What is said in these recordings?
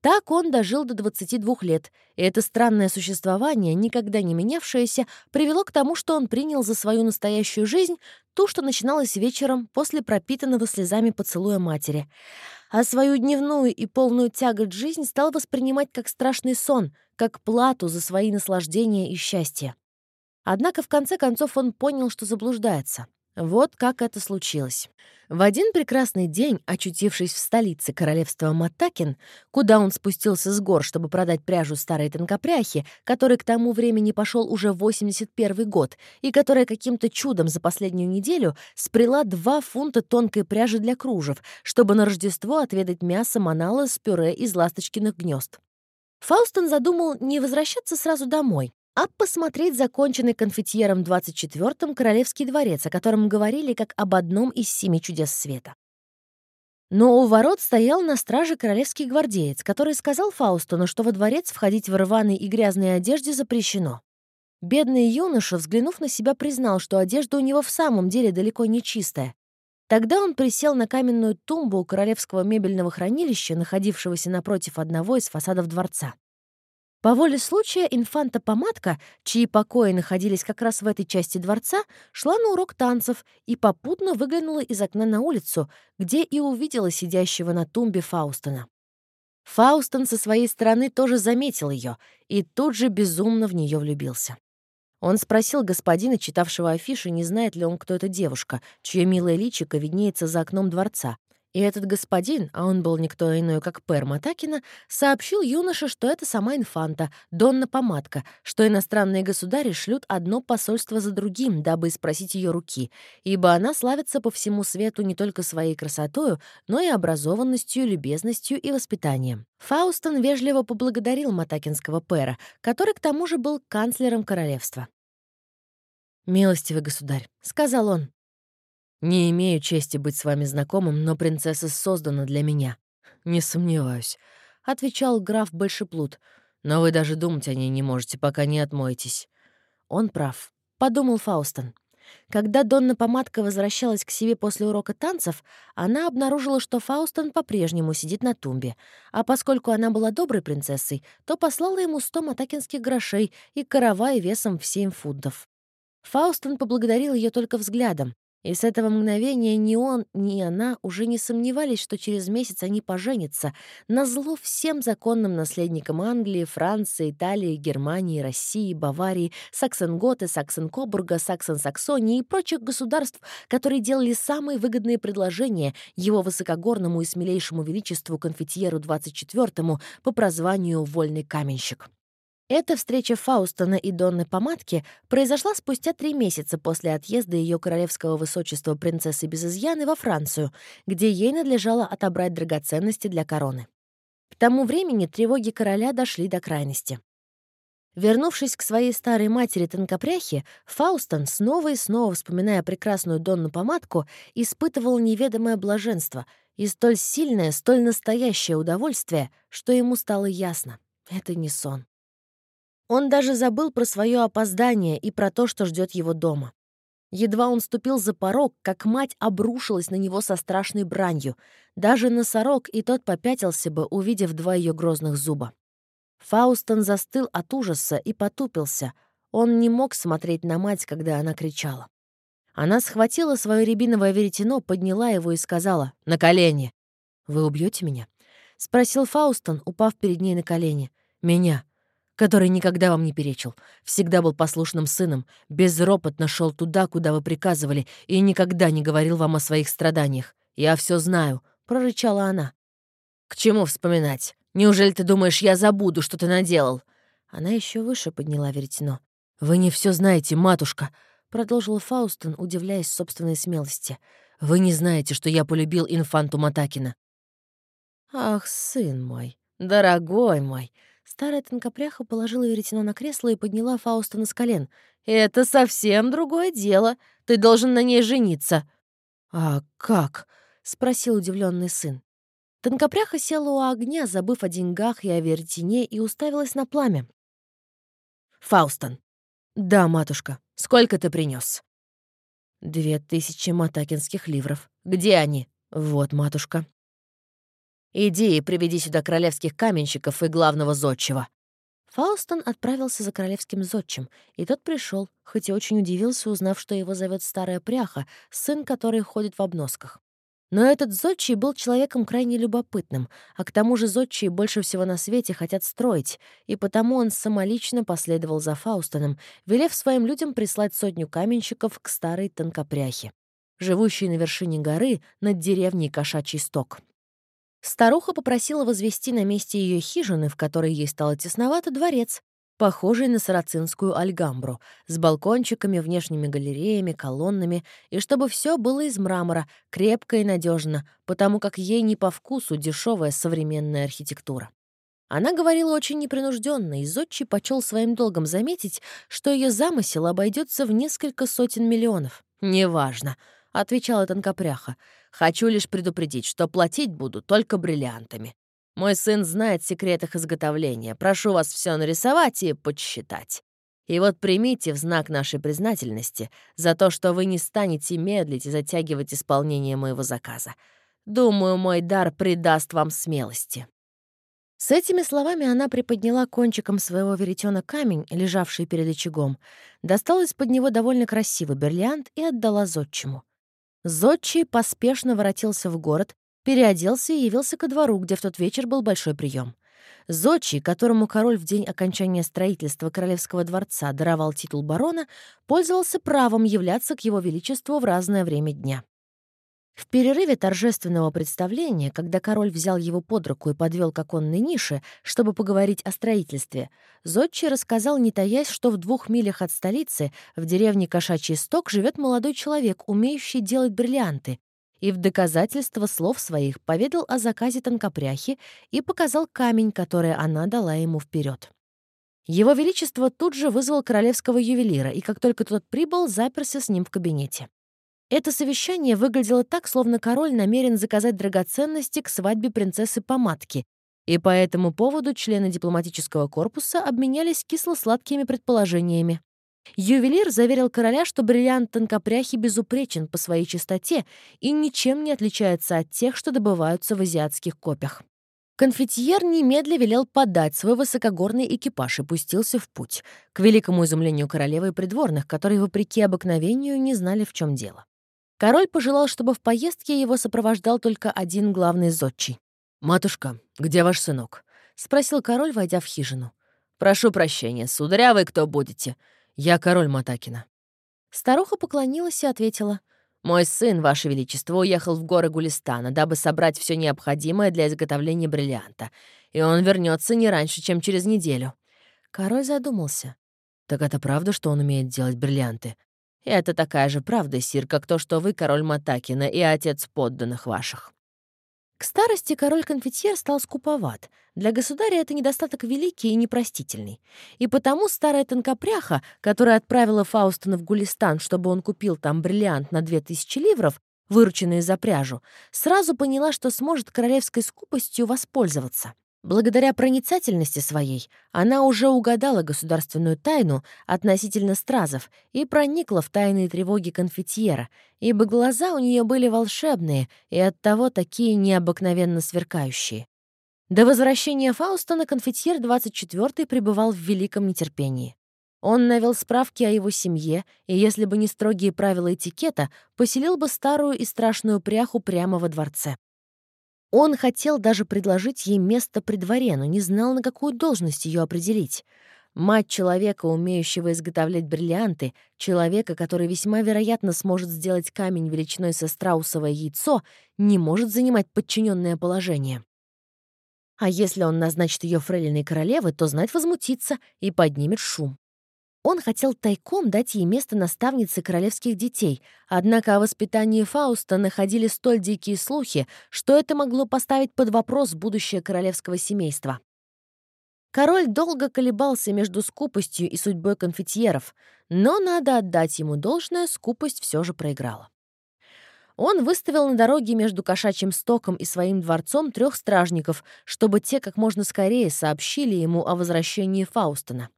Так он дожил до 22 лет, и это странное существование, никогда не менявшееся, привело к тому, что он принял за свою настоящую жизнь ту, что начиналась вечером после пропитанного слезами поцелуя матери. А свою дневную и полную тягот жизнь стал воспринимать как страшный сон, как плату за свои наслаждения и счастье. Однако в конце концов он понял, что заблуждается. Вот как это случилось. В один прекрасный день, очутившись в столице королевства Матакин, куда он спустился с гор, чтобы продать пряжу старой тонкопряхи, который к тому времени пошел уже 81 год, и которая каким-то чудом за последнюю неделю спрела два фунта тонкой пряжи для кружев, чтобы на Рождество отведать мясо манала с пюре из ласточкиных гнезд. Фаустон задумал не возвращаться сразу домой, а посмотреть законченный конфетьером 24-м Королевский дворец, о котором говорили как об одном из семи чудес света. Но у ворот стоял на страже королевский гвардеец, который сказал Фаустону, что во дворец входить в рваной и грязной одежде запрещено. Бедный юноша, взглянув на себя, признал, что одежда у него в самом деле далеко не чистая. Тогда он присел на каменную тумбу у королевского мебельного хранилища, находившегося напротив одного из фасадов дворца. По воле случая инфанта-помадка, чьи покои находились как раз в этой части дворца, шла на урок танцев и попутно выглянула из окна на улицу, где и увидела сидящего на тумбе Фаустона. Фаустон со своей стороны тоже заметил ее и тут же безумно в нее влюбился. Он спросил господина, читавшего афиши, не знает ли он, кто эта девушка, чье милое личико виднеется за окном дворца, и этот господин, а он был никто иной, как Пэр Матакина, сообщил юноше, что это сама инфанта, Донна Помадка, что иностранные государи шлют одно посольство за другим, дабы спросить ее руки, ибо она славится по всему свету не только своей красотою, но и образованностью, любезностью и воспитанием. Фаустон вежливо поблагодарил Матакинского Пэра, который к тому же был канцлером королевства. «Милостивый государь», — сказал он, не имею чести быть с вами знакомым, но принцесса создана для меня. Не сомневаюсь, — отвечал граф Большеплут. Но вы даже думать о ней не можете, пока не отмоетесь. Он прав, — подумал Фаустон. Когда Донна Помадка возвращалась к себе после урока танцев, она обнаружила, что Фаустон по-прежнему сидит на тумбе, а поскольку она была доброй принцессой, то послала ему сто матакинских грошей и каравай весом в семь фунтов. Фаустон поблагодарил ее только взглядом, и с этого мгновения ни он, ни она уже не сомневались, что через месяц они поженятся, назло всем законным наследникам Англии, Франции, Италии, Германии, России, Баварии, Саксен-Готы, Саксен-Кобурга, Саксен-Саксонии и прочих государств, которые делали самые выгодные предложения его высокогорному и смелейшему величеству конфетьеру 24-му по прозванию «Вольный каменщик». Эта встреча Фаустона и Донны Помадки произошла спустя три месяца после отъезда ее королевского высочества принцессы без изъяны во Францию, где ей надлежало отобрать драгоценности для короны. К тому времени тревоги короля дошли до крайности. Вернувшись к своей старой матери Тонкопряхе, Фаустон, снова и снова вспоминая прекрасную Донну Помадку, испытывал неведомое блаженство и столь сильное, столь настоящее удовольствие, что ему стало ясно — это не сон. Он даже забыл про свое опоздание и про то, что ждет его дома. Едва он ступил за порог, как мать обрушилась на него со страшной бранью. Даже носорог и тот попятился бы, увидев два ее грозных зуба. Фаустон застыл от ужаса и потупился. Он не мог смотреть на мать, когда она кричала. Она схватила свое рябиновое веретено, подняла его и сказала «На колени!» «Вы убьете меня?» — спросил Фаустон, упав перед ней на колени. «Меня который никогда вам не перечил, всегда был послушным сыном, безропотно шел туда, куда вы приказывали, и никогда не говорил вам о своих страданиях. Я все знаю», — прорычала она. «К чему вспоминать? Неужели ты думаешь, я забуду, что ты наделал?» Она еще выше подняла веретено. «Вы не все знаете, матушка», — продолжил Фаустон, удивляясь собственной смелости. «Вы не знаете, что я полюбил инфанту Матакина». «Ах, сын мой, дорогой мой», Старая тонкопряха положила веретено на кресло и подняла Фаустона с колен. «Это совсем другое дело. Ты должен на ней жениться». «А как?» — спросил удивленный сын. Тонкопряха села у огня, забыв о деньгах и о веретене, и уставилась на пламя. «Фаустон». «Да, матушка. Сколько ты принес? «Две тысячи матакинских ливров. Где они?» «Вот, матушка». Иди и приведи сюда королевских каменщиков и главного зодчего». Фаустон отправился за королевским зодчим, и тот пришел, хоть и очень удивился, узнав, что его зовет старая пряха, сын, который ходит в обносках. Но этот зодчий был человеком крайне любопытным, а к тому же зодчие больше всего на свете хотят строить, и потому он самолично последовал за Фаустоном, велев своим людям прислать сотню каменщиков к старой тонкопряхе, живущей на вершине горы над деревней Кошачий Сток. Старуха попросила возвести на месте ее хижины, в которой ей стало тесновато, дворец, похожий на сарацинскую альгамбру, с балкончиками, внешними галереями, колоннами, и чтобы все было из мрамора, крепко и надежно, потому как ей не по вкусу дешевая современная архитектура. Она говорила очень непринужденно, и Зодчий почел своим долгом заметить, что ее замысел обойдется в несколько сотен миллионов. «Неважно», — отвечала тонкопряха. «Хочу лишь предупредить, что платить буду только бриллиантами. Мой сын знает секрет их изготовления. Прошу вас все нарисовать и подсчитать. И вот примите в знак нашей признательности за то, что вы не станете медлить и затягивать исполнение моего заказа. Думаю, мой дар придаст вам смелости». С этими словами она приподняла кончиком своего веретена камень, лежавший перед очагом, достала из-под него довольно красивый бриллиант и отдала зодчему. Зодчий поспешно воротился в город, переоделся и явился ко двору, где в тот вечер был большой прием. Зодчий, которому король в день окончания строительства королевского дворца даровал титул барона, пользовался правом являться к его величеству в разное время дня. В перерыве торжественного представления, когда король взял его под руку и подвел к оконной нише, чтобы поговорить о строительстве, Зодчий рассказал, не таясь, что в двух милях от столицы, в деревне Кошачий Сток, живет молодой человек, умеющий делать бриллианты, и в доказательство слов своих поведал о заказе тонкопряхи и показал камень, который она дала ему вперед. Его Величество тут же вызвал королевского ювелира, и как только тот прибыл, заперся с ним в кабинете. Это совещание выглядело так, словно король намерен заказать драгоценности к свадьбе принцессы Помадки, и по этому поводу члены дипломатического корпуса обменялись кисло-сладкими предположениями. Ювелир заверил короля, что бриллиант тонкопряхи безупречен по своей чистоте и ничем не отличается от тех, что добываются в азиатских копях. Конфетьер немедля велел подать свой высокогорный экипаж и пустился в путь, к великому изумлению королевы и придворных, которые, вопреки обыкновению, не знали, в чем дело. Король пожелал, чтобы в поездке его сопровождал только один главный зодчий. «Матушка, где ваш сынок?» — спросил король, войдя в хижину. «Прошу прощения, сударя, вы кто будете? Я король Матакина». Старуха поклонилась и ответила. «Мой сын, Ваше Величество, уехал в горы Гулистана, дабы собрать все необходимое для изготовления бриллианта, и он вернется не раньше, чем через неделю». Король задумался. «Так это правда, что он умеет делать бриллианты?» Это такая же правда, Сир, как то, что вы король Матакина и отец подданных ваших». К старости король-конфетьер стал скуповат. Для государя это недостаток великий и непростительный. И потому старая тонкопряха, которая отправила Фаустона в Гулистан, чтобы он купил там бриллиант на две тысячи ливров, вырученные за пряжу, сразу поняла, что сможет королевской скупостью воспользоваться. Благодаря проницательности своей она уже угадала государственную тайну относительно стразов и проникла в тайные тревоги конфетьера, ибо глаза у нее были волшебные и оттого такие необыкновенно сверкающие. До возвращения Фауста на конфетьер 24-й пребывал в великом нетерпении. Он навел справки о его семье, и если бы не строгие правила этикета, поселил бы старую и страшную пряху прямо во дворце. Он хотел даже предложить ей место при дворе, но не знал, на какую должность ее определить. Мать человека, умеющего изготовлять бриллианты, человека, который весьма вероятно сможет сделать камень величиной со страусовое яйцо, не может занимать подчиненное положение. А если он назначит ее фрейлиной королевы, то знать возмутится и поднимет шум. Он хотел тайком дать ей место наставницы королевских детей, однако о воспитании Фауста находили столь дикие слухи, что это могло поставить под вопрос будущее королевского семейства. Король долго колебался между скупостью и судьбой конфетьеров, но, надо отдать ему должное, скупость все же проиграла. Он выставил на дороге между кошачьим стоком и своим дворцом трех стражников, чтобы те как можно скорее сообщили ему о возвращении Фаустона.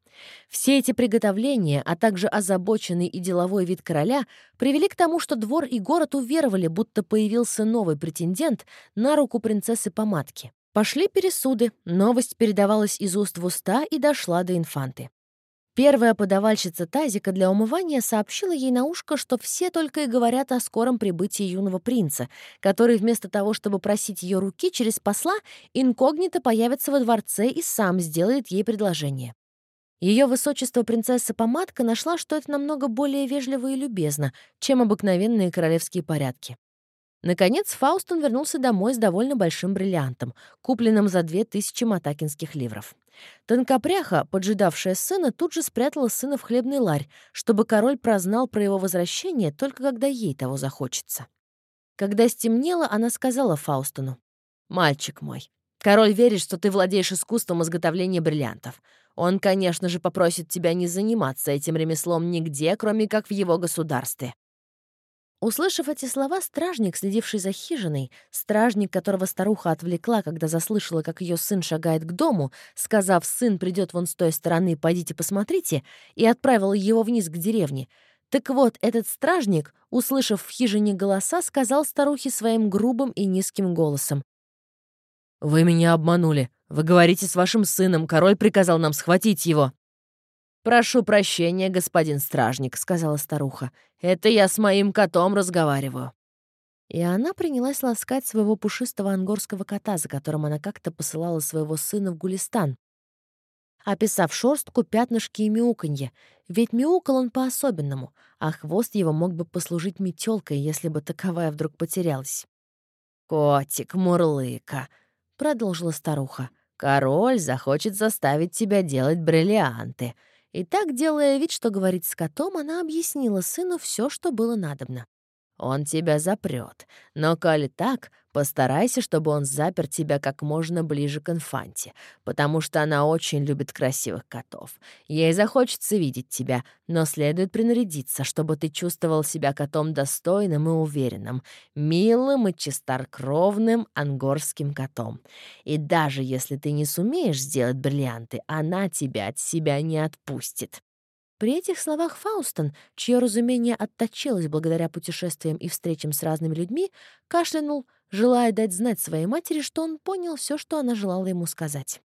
Все эти приготовления, а также озабоченный и деловой вид короля привели к тому, что двор и город уверовали, будто появился новый претендент на руку принцессы Помадки. Пошли пересуды, новость передавалась из уст в уста и дошла до инфанты. Первая подавальщица тазика для умывания сообщила ей на ушко, что все только и говорят о скором прибытии юного принца, который вместо того, чтобы просить ее руки через посла, инкогнито появится во дворце и сам сделает ей предложение. Ее высочество принцесса Помадка нашла, что это намного более вежливо и любезно, чем обыкновенные королевские порядки. Наконец, Фаустон вернулся домой с довольно большим бриллиантом, купленным за две тысячи матакинских ливров. Тонкопряха, поджидавшая сына, тут же спрятала сына в хлебный ларь, чтобы король прознал про его возвращение только когда ей того захочется. Когда стемнело, она сказала Фаустону, «Мальчик мой, король верит, что ты владеешь искусством изготовления бриллиантов. Он, конечно же, попросит тебя не заниматься этим ремеслом нигде, кроме как в его государстве. Услышав эти слова, стражник, следивший за хижиной, стражник, которого старуха отвлекла, когда заслышала, как ее сын шагает к дому, сказав «сын придет вон с той стороны, пойдите посмотрите», и отправил его вниз к деревне. Так вот, этот стражник, услышав в хижине голоса, сказал старухе своим грубым и низким голосом. «Вы меня обманули. Вы говорите с вашим сыном. Король приказал нам схватить его». «Прошу прощения, господин стражник», — сказала старуха. «Это я с моим котом разговариваю». И она принялась ласкать своего пушистого ангорского кота, за которым она как-то посылала своего сына в Гулистан, описав шорстку, пятнышки и мяуканье. Ведь мяукал он по-особенному, а хвост его мог бы послужить метелкой, если бы таковая вдруг потерялась. «Котик, мурлыка», — продолжила старуха, — «король захочет заставить тебя делать бриллианты». И так, делая вид, что говорит с котом, она объяснила сыну все, что было надобно. «Он тебя запрет, но, коли так, постарайся, чтобы он запер тебя как можно ближе к инфанте, потому что она очень любит красивых котов. Ей захочется видеть тебя, но следует принарядиться, чтобы ты чувствовал себя котом достойным и уверенным, милым и чистокровным ангорским котом. И даже если ты не сумеешь сделать бриллианты, она тебя от себя не отпустит. При этих словах Фаустон, чье разумение отточилось благодаря путешествиям и встречам с разными людьми, кашлянул, желая дать знать своей матери, что он понял все, что она желала ему сказать.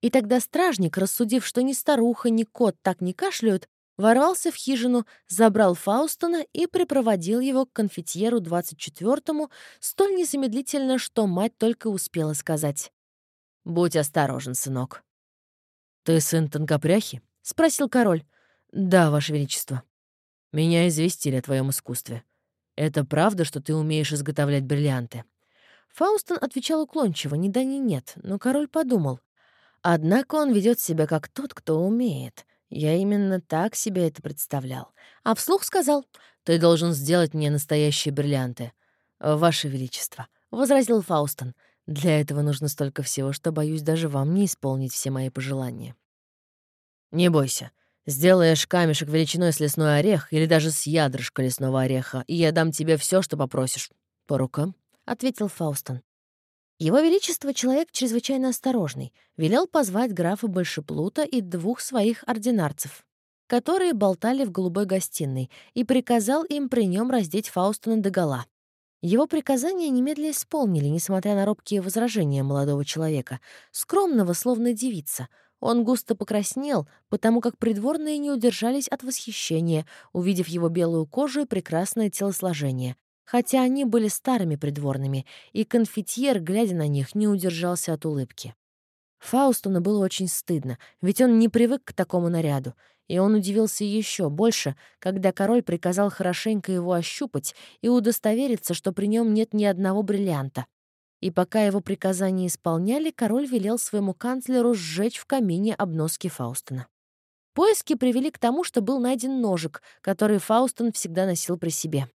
И тогда стражник, рассудив, что ни старуха, ни кот так не кашляют, ворвался в хижину, забрал Фаустона и припроводил его к конфетьеру 24-му столь незамедлительно, что мать только успела сказать. «Будь осторожен, сынок». «Ты сын тонкопряхи?» — спросил король. «Да, Ваше Величество. Меня известили о твоем искусстве. Это правда, что ты умеешь изготовлять бриллианты?» Фаустон отвечал уклончиво, ни да ни нет, но король подумал. «Однако он ведет себя как тот, кто умеет. Я именно так себе это представлял. А вслух сказал, «Ты должен сделать мне настоящие бриллианты». «Ваше Величество», — возразил Фаустон, «для этого нужно столько всего, что, боюсь, даже вам не исполнить все мои пожелания». «Не бойся. Сделаешь камешек величиной с лесной орех или даже с ядрышка лесного ореха, и я дам тебе все, что попросишь. По рукам», — ответил Фаустон. Его Величество, человек чрезвычайно осторожный, велел позвать графа Большеплута и двух своих ординарцев, которые болтали в голубой гостиной, и приказал им при нем раздеть Фаустона догола. Его приказания немедленно исполнили, несмотря на робкие возражения молодого человека, скромного, словно девица — он густо покраснел, потому как придворные не удержались от восхищения, увидев его белую кожу и прекрасное телосложение. Хотя они были старыми придворными, и конфетьер, глядя на них, не удержался от улыбки. Фаустуну было очень стыдно, ведь он не привык к такому наряду, и он удивился еще больше, когда король приказал хорошенько его ощупать и удостовериться, что при нем нет ни одного бриллианта, и пока его приказания исполняли, король велел своему канцлеру сжечь в камине обноски Фаустона. Поиски привели к тому, что был найден ножик, который Фаустон всегда носил при себе.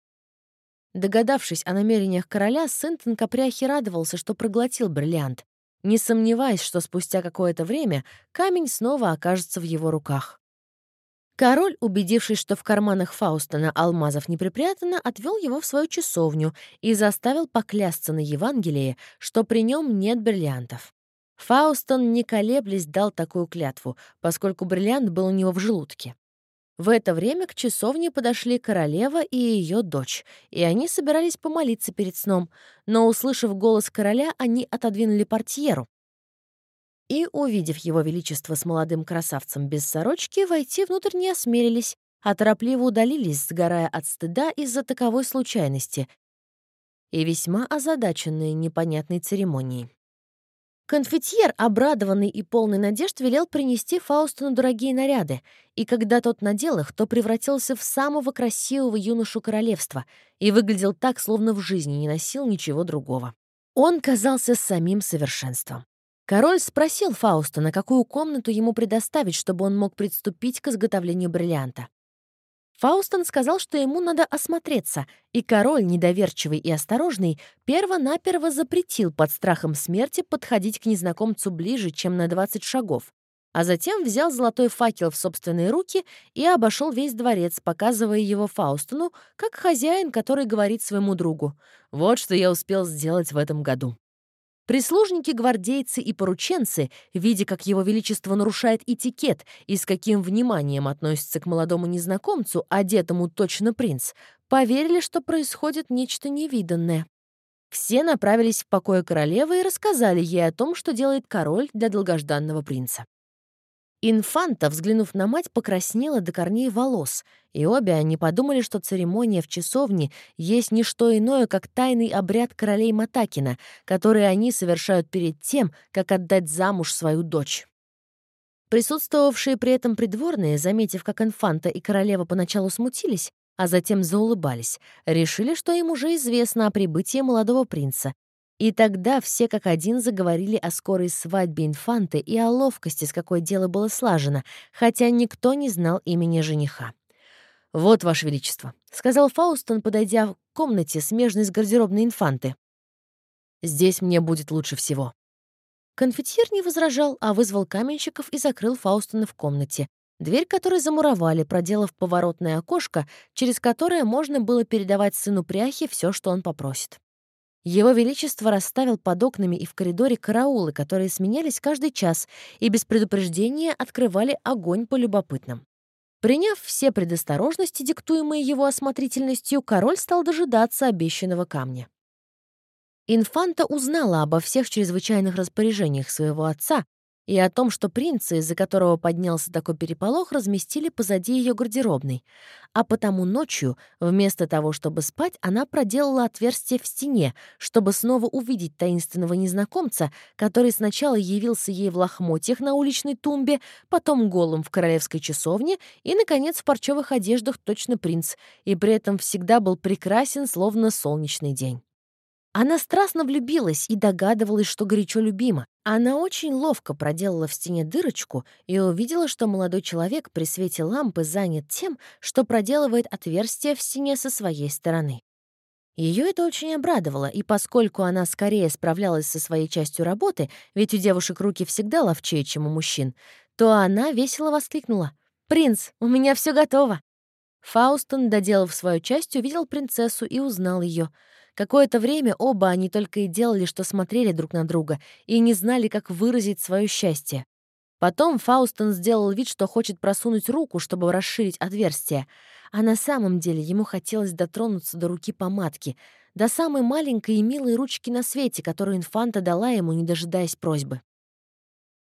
Догадавшись о намерениях короля, сын Тонкопряхи радовался, что проглотил бриллиант, не сомневаясь, что спустя какое-то время камень снова окажется в его руках. Король, убедившись, что в карманах Фаустона алмазов не припрятано, отвел его в свою часовню и заставил поклясться на Евангелии, что при нем нет бриллиантов. Фаустон, не колеблясь, дал такую клятву, поскольку бриллиант был у него в желудке. В это время к часовне подошли королева и ее дочь, и они собирались помолиться перед сном, но, услышав голос короля, они отодвинули портьеру. И, увидев его величество с молодым красавцем без сорочки, войти внутрь не осмелились, а торопливо удалились, сгорая от стыда из-за таковой случайности и весьма озадаченные непонятной церемонией. Конфетьер, обрадованный и полный надежд, велел принести Фаусту на дорогие наряды, и когда тот надел их, то превратился в самого красивого юношу королевства и выглядел так, словно в жизни не носил ничего другого. Он казался самим совершенством. Король спросил Фауста, на какую комнату ему предоставить, чтобы он мог приступить к изготовлению бриллианта. Фаустон сказал, что ему надо осмотреться, и король, недоверчивый и осторожный, перво-наперво запретил под страхом смерти подходить к незнакомцу ближе, чем на 20 шагов, а затем взял золотой факел в собственные руки и обошел весь дворец, показывая его Фаустону, как хозяин, который говорит своему другу «Вот что я успел сделать в этом году». Прислужники, гвардейцы и порученцы, видя, как его величество нарушает этикет и с каким вниманием относится к молодому незнакомцу, одетому точно принц, поверили, что происходит нечто невиданное. Все направились в покое королевы и рассказали ей о том, что делает король для долгожданного принца. Инфанта, взглянув на мать, покраснела до корней волос, и обе они подумали, что церемония в часовне есть не что иное, как тайный обряд королей Матакина, который они совершают перед тем, как отдать замуж свою дочь. Присутствовавшие при этом придворные, заметив, как инфанта и королева поначалу смутились, а затем заулыбались, решили, что им уже известно о прибытии молодого принца, и тогда все как один заговорили о скорой свадьбе инфанты и о ловкости, с какой дело было слажено, хотя никто не знал имени жениха. «Вот, Ваше Величество», — сказал Фаустон, подойдя к комнате, смежной с гардеробной инфанты. «Здесь мне будет лучше всего». Конфетьер не возражал, а вызвал каменщиков и закрыл Фаустона в комнате, дверь которой замуровали, проделав поворотное окошко, через которое можно было передавать сыну пряхи все, что он попросит. Его Величество расставил под окнами и в коридоре караулы, которые сменялись каждый час и без предупреждения открывали огонь по любопытным. Приняв все предосторожности, диктуемые его осмотрительностью, король стал дожидаться обещанного камня. Инфанта узнала обо всех чрезвычайных распоряжениях своего отца, и о том, что принца, из-за которого поднялся такой переполох, разместили позади ее гардеробной. А потому ночью, вместо того, чтобы спать, она проделала отверстие в стене, чтобы снова увидеть таинственного незнакомца, который сначала явился ей в лохмотьях на уличной тумбе, потом голым в королевской часовне и, наконец, в парчевых одеждах точно принц, и при этом всегда был прекрасен, словно солнечный день. Она страстно влюбилась и догадывалась, что горячо любима. Она очень ловко проделала в стене дырочку и увидела, что молодой человек при свете лампы занят тем, что проделывает отверстие в стене со своей стороны. Ее это очень обрадовало, и поскольку она скорее справлялась со своей частью работы, ведь у девушек руки всегда ловчее, чем у мужчин, то она весело воскликнула. «Принц, у меня все готово!» Фаустон, доделав свою часть, увидел принцессу и узнал ее — Какое-то время оба они только и делали, что смотрели друг на друга и не знали, как выразить свое счастье. Потом Фаустон сделал вид, что хочет просунуть руку, чтобы расширить отверстие, а на самом деле ему хотелось дотронуться до руки помадки, до самой маленькой и милой ручки на свете, которую инфанта дала ему, не дожидаясь просьбы.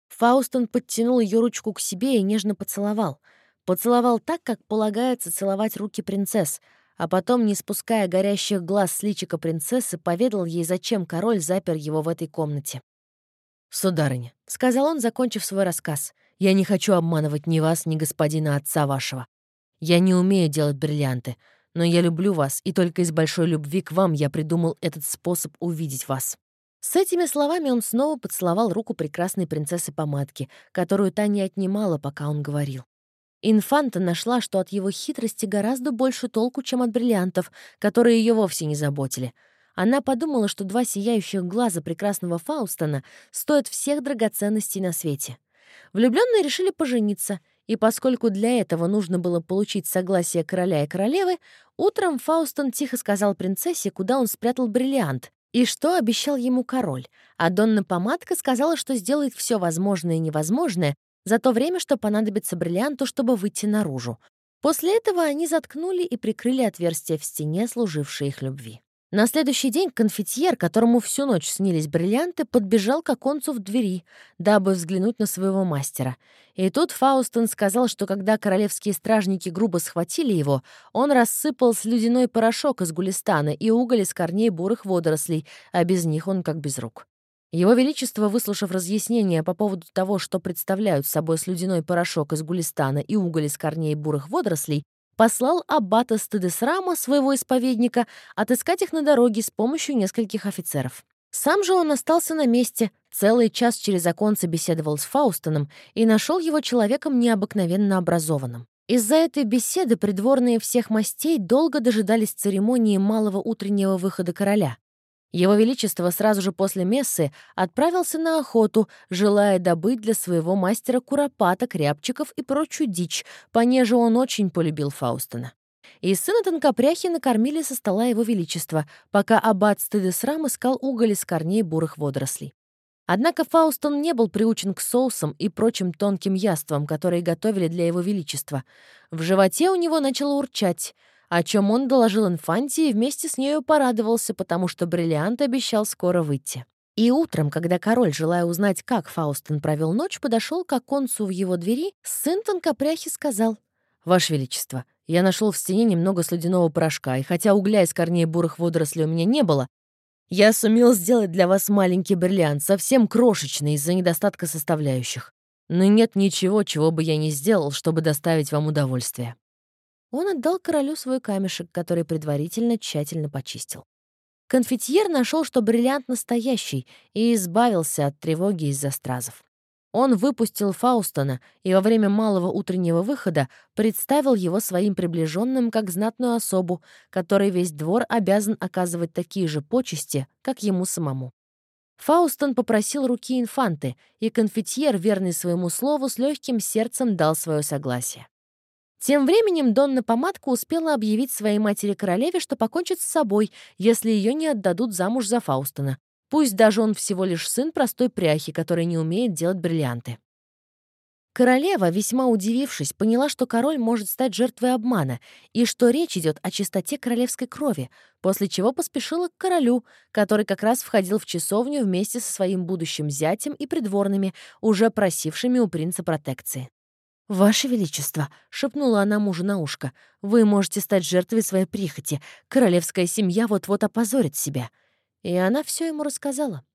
Фаустон подтянул ее ручку к себе и нежно поцеловал. Поцеловал так, как полагается целовать руки принцесс — а потом, не спуская горящих глаз с личика принцессы, поведал ей, зачем король запер его в этой комнате. «Сударыня», — сказал он, закончив свой рассказ, — «я не хочу обманывать ни вас, ни господина отца вашего. Я не умею делать бриллианты, но я люблю вас, и только из большой любви к вам я придумал этот способ увидеть вас». С этими словами он снова поцеловал руку прекрасной принцессы помадки, которую та не отнимала, пока он говорил. Инфанта нашла, что от его хитрости гораздо больше толку, чем от бриллиантов, которые ее вовсе не заботили. Она подумала, что два сияющих глаза прекрасного Фаустона стоят всех драгоценностей на свете. Влюбленные решили пожениться, и поскольку для этого нужно было получить согласие короля и королевы, утром Фаустон тихо сказал принцессе, куда он спрятал бриллиант, И что обещал ему король? А Донна Помадка сказала, что сделает все возможное и невозможное за то время, что понадобится бриллианту, чтобы выйти наружу. После этого они заткнули и прикрыли отверстие в стене, служившее их любви. На следующий день конфетьер, которому всю ночь снились бриллианты, подбежал к оконцу в двери, дабы взглянуть на своего мастера. И тут Фаустон сказал, что когда королевские стражники грубо схватили его, он рассыпал слюдяной порошок из гулистана и уголь из корней бурых водорослей, а без них он как без рук. Его Величество, выслушав разъяснения по поводу того, что представляют собой слюдяной порошок из гулистана и уголь из корней бурых водорослей, послал аббата Стыдесрама, своего исповедника, отыскать их на дороге с помощью нескольких офицеров. Сам же он остался на месте, целый час через оконце беседовал с Фаустоном и нашел его человеком необыкновенно образованным. Из-за этой беседы придворные всех мастей долго дожидались церемонии малого утреннего выхода короля. Его Величество сразу же после мессы отправился на охоту, желая добыть для своего мастера куропаток, рябчиков и прочую дичь, понеже он очень полюбил Фаустона. И сына Тонкопряхи накормили со стола его величества, пока аббат Стыдесрам искал уголь из корней бурых водорослей. Однако Фаустон не был приучен к соусам и прочим тонким яствам, которые готовили для его величества. В животе у него начало урчать — о чем он доложил инфанте и вместе с нею порадовался, потому что бриллиант обещал скоро выйти. И утром, когда король, желая узнать, как Фаустон провел ночь, подошел к оконцу в его двери, сын тонкопряхи сказал, «Ваше Величество, я нашел в стене немного слюдяного порошка, и хотя угля из корней бурых водорослей у меня не было, я сумел сделать для вас маленький бриллиант, совсем крошечный из-за недостатка составляющих. Но нет ничего, чего бы я не сделал, чтобы доставить вам удовольствие. Он отдал королю свой камешек, который предварительно тщательно почистил. Конфетьер нашел, что бриллиант настоящий, и избавился от тревоги из-за стразов. Он выпустил Фаустона и во время малого утреннего выхода представил его своим приближенным как знатную особу, которой весь двор обязан оказывать такие же почести, как ему самому. Фаустон попросил руки инфанты, и конфетьер, верный своему слову, с легким сердцем дал свое согласие. Тем временем Донна Помадка успела объявить своей матери-королеве, что покончит с собой, если ее не отдадут замуж за Фаустона. Пусть даже он всего лишь сын простой пряхи, который не умеет делать бриллианты. Королева, весьма удивившись, поняла, что король может стать жертвой обмана и что речь идет о чистоте королевской крови, после чего поспешила к королю, который как раз входил в часовню вместе со своим будущим зятем и придворными, уже просившими у принца протекции. «Ваше Величество», — шепнула она мужу на ушко, — «вы можете стать жертвой своей прихоти. Королевская семья вот-вот опозорит себя». И она все ему рассказала.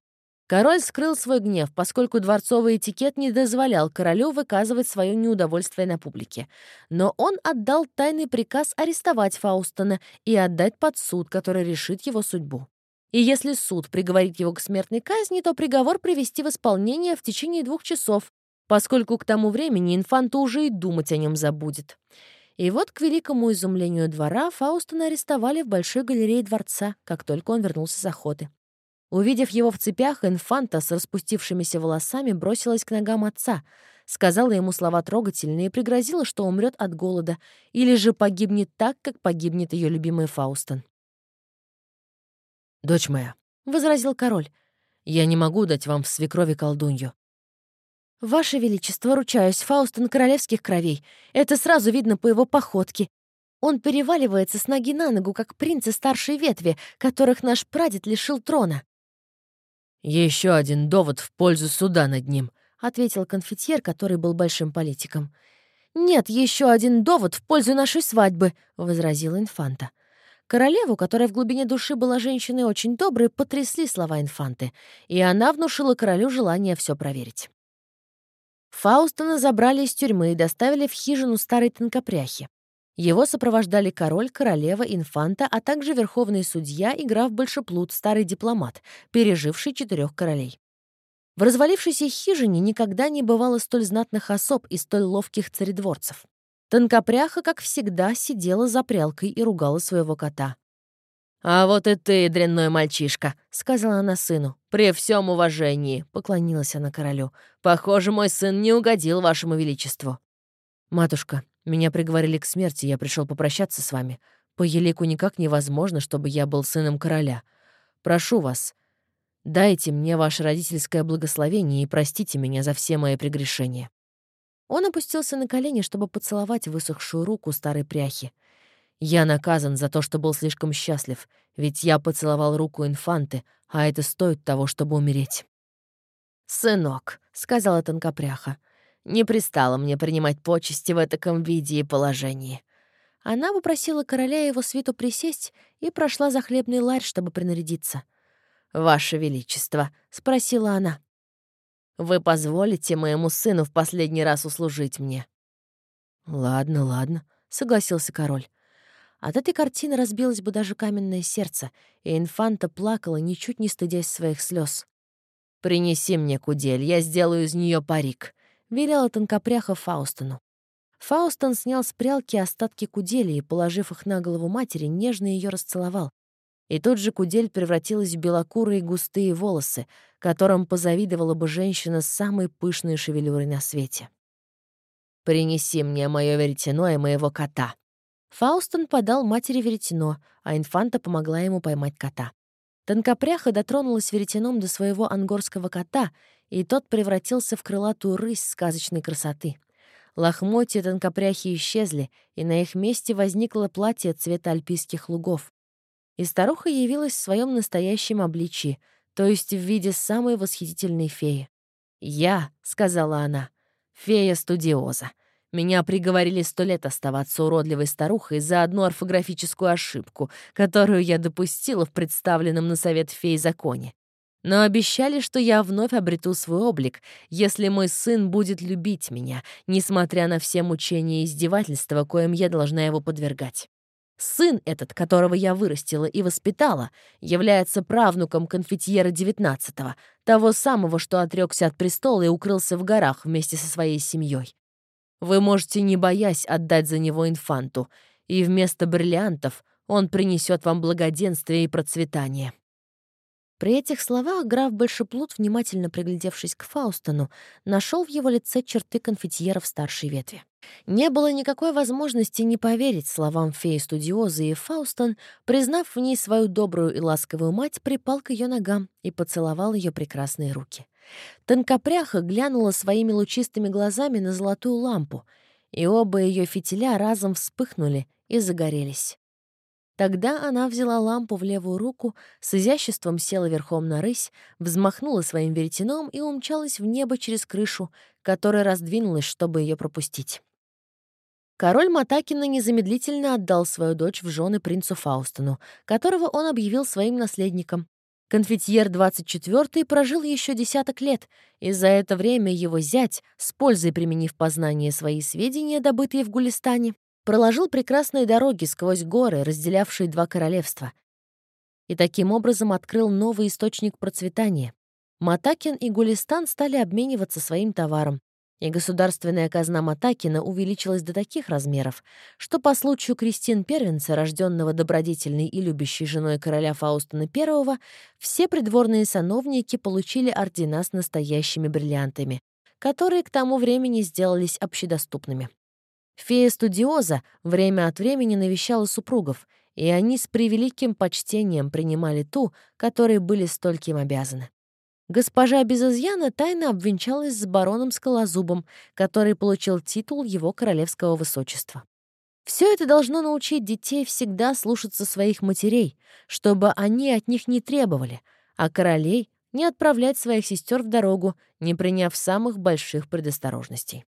Король скрыл свой гнев, поскольку дворцовый этикет не дозволял королю выказывать свое неудовольствие на публике. Но он отдал тайный приказ арестовать Фаустона и отдать под суд, который решит его судьбу. И если суд приговорит его к смертной казни, то приговор привести в исполнение в течение двух часов, поскольку к тому времени инфанта уже и думать о нем забудет. И вот, к великому изумлению двора, Фаустона арестовали в Большой галерее дворца, как только он вернулся с охоты. Увидев его в цепях, инфанта с распустившимися волосами бросилась к ногам отца, сказала ему слова трогательные и пригрозила, что умрет от голода или же погибнет так, как погибнет ее любимый Фаустон. «Дочь моя», — возразил король, — «я не могу дать вам в свекрови колдунью. «Ваше Величество, ручаюсь, Фаустон королевских кровей. Это сразу видно по его походке. Он переваливается с ноги на ногу, как принцы старшей ветви, которых наш прадед лишил трона». «Еще один довод в пользу суда над ним», — ответил конфетьер, который был большим политиком. «Нет, еще один довод в пользу нашей свадьбы», — возразила инфанта. Королеву, которая в глубине души была женщиной очень доброй, потрясли слова инфанты, и она внушила королю желание все проверить. Фаустона забрали из тюрьмы и доставили в хижину старой тонкопряхи. Его сопровождали король, королева, инфанта, а также верховный судья и граф Большеплут, старый дипломат, переживший четырех королей. В развалившейся хижине никогда не бывало столь знатных особ и столь ловких царедворцев. Тонкопряха, как всегда, сидела за прялкой и ругала своего кота. «А вот и ты, дрянной мальчишка», — сказала она сыну. «При всем уважении», — поклонилась она королю. «Похоже, мой сын не угодил вашему величеству». «Матушка, меня приговорили к смерти, я пришел попрощаться с вами. По елику никак невозможно, чтобы я был сыном короля. Прошу вас, дайте мне ваше родительское благословение и простите меня за все мои прегрешения». Он опустился на колени, чтобы поцеловать высохшую руку старой пряхи. «Я наказан за то, что был слишком счастлив, ведь я поцеловал руку инфанты, а это стоит того, чтобы умереть». «Сынок», — сказала тонкопряха, — «не пристало мне принимать почести в таком виде и положении». Она попросила короля и его свиту присесть и прошла за хлебный ларь, чтобы принарядиться. «Ваше Величество», — спросила она, — «вы позволите моему сыну в последний раз услужить мне?» «Ладно, ладно», — согласился король. От этой картины разбилось бы даже каменное сердце, и инфанта плакала, ничуть не стыдясь своих слез. «Принеси мне кудель, я сделаю из нее парик», — велела тонкопряха Фаустону. Фаустон снял с прялки остатки кудели и, положив их на голову матери, нежно ее расцеловал. И тут же кудель превратилась в белокурые густые волосы, которым позавидовала бы женщина с самой пышной шевелюрой на свете. «Принеси мне мое веретено и моего кота». Фаустон подал матери веретено, а инфанта помогла ему поймать кота. Тонкопряха дотронулась веретеном до своего ангорского кота, и тот превратился в крылатую рысь сказочной красоты. Лохмотья тонкопряхи исчезли, и на их месте возникло платье цвета альпийских лугов. И старуха явилась в своем настоящем обличии, то есть в виде самой восхитительной феи. «Я», — сказала она, — «фея-студиоза. Меня приговорили сто лет оставаться уродливой старухой за одну орфографическую ошибку, которую я допустила в представленном на совет фей законе но обещали, что я вновь обрету свой облик, если мой сын будет любить меня, несмотря на все мучения и издевательства, коим я должна его подвергать. Сын этот, которого я вырастила и воспитала, является правнуком конфетьера XIX, того самого, что отрекся от престола и укрылся в горах вместе со своей семьей. Вы можете, не боясь, отдать за него инфанту, и вместо бриллиантов он принесет вам благоденствие и процветание. При этих словах граф Большеплут, внимательно приглядевшись к Фаустону, нашел в его лице черты конфетьера в старшей ветви. Не было никакой возможности не поверить словам феи студиозы, и Фаустон, признав в ней свою добрую и ласковую мать, припал к ее ногам и поцеловал ее прекрасные руки. Тонкопряха глянула своими лучистыми глазами на золотую лампу, и оба ее фитиля разом вспыхнули и загорелись. Тогда она взяла лампу в левую руку, с изяществом села верхом на рысь, взмахнула своим веретеном и умчалась в небо через крышу, которая раздвинулась, чтобы ее пропустить. Король Матакина незамедлительно отдал свою дочь в жены принцу Фаустону, которого он объявил своим наследником. Конфетьер 24 прожил еще десяток лет, и за это время его зять, с пользой применив познание свои сведения, добытые в Гулистане, проложил прекрасные дороги сквозь горы, разделявшие два королевства, и таким образом открыл новый источник процветания. Матакин и Гулистан стали обмениваться своим товаром, и государственная казна Матакина увеличилась до таких размеров, что по случаю Кристин Первенца, рожденного добродетельной и любящей женой короля Фаустона I, все придворные сановники получили ордена с настоящими бриллиантами, которые к тому времени сделались общедоступными. Фея-студиоза время от времени навещала супругов, и они с превеликим почтением принимали ту, которой были столько им обязаны. Госпожа без изъяна тайно обвенчалась с бароном Скалозубом, который получил титул его королевского высочества. Все это должно научить детей всегда слушаться своих матерей, чтобы они от них не требовали, а королей не отправлять своих сестер в дорогу, не приняв самых больших предосторожностей.